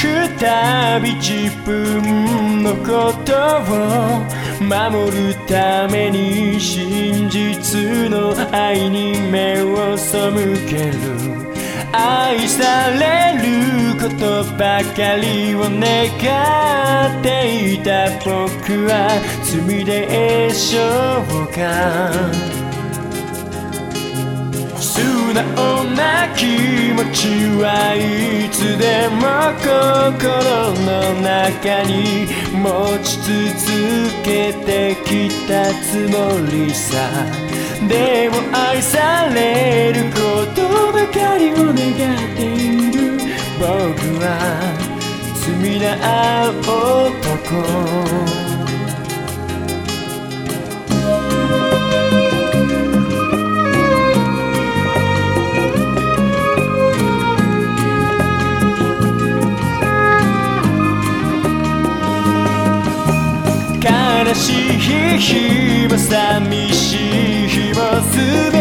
くたび自分のことを守るために真実の愛に目を背ける。愛されることばかりを願っていた僕は罪でしょうか。直な気持ちはいつでも心の中に持ち続けてきたつもりさ。でも愛されることばかりを願っている僕は罪な男。日も寂しい日も全て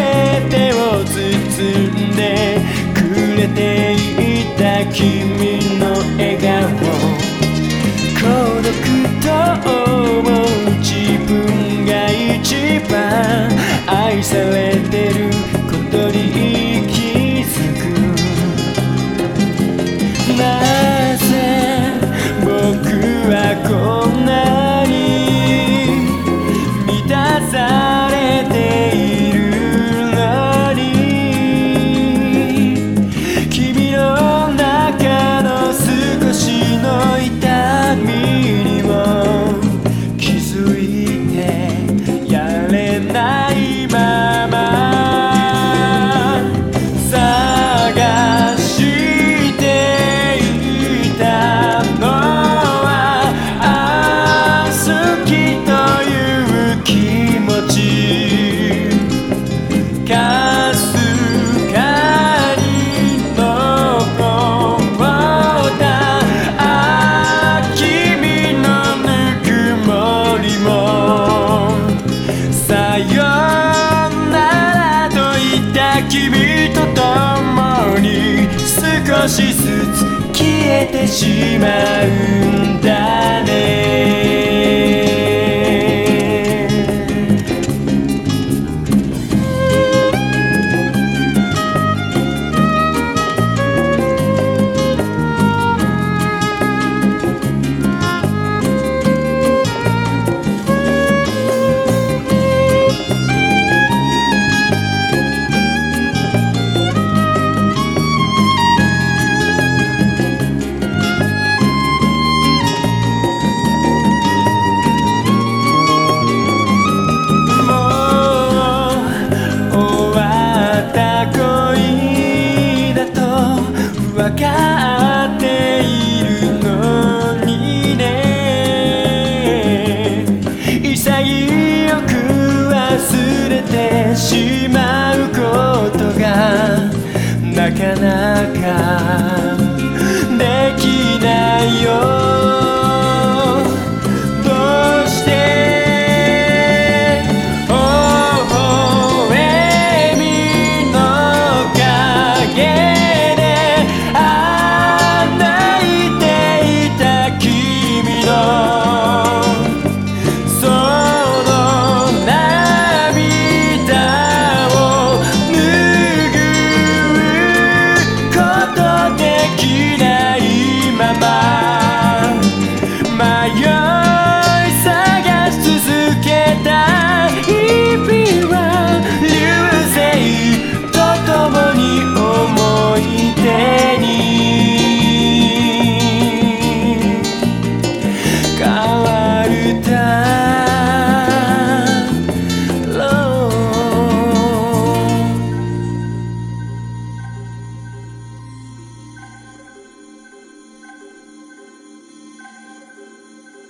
少しずつ消えてしまうんだね。なかなか。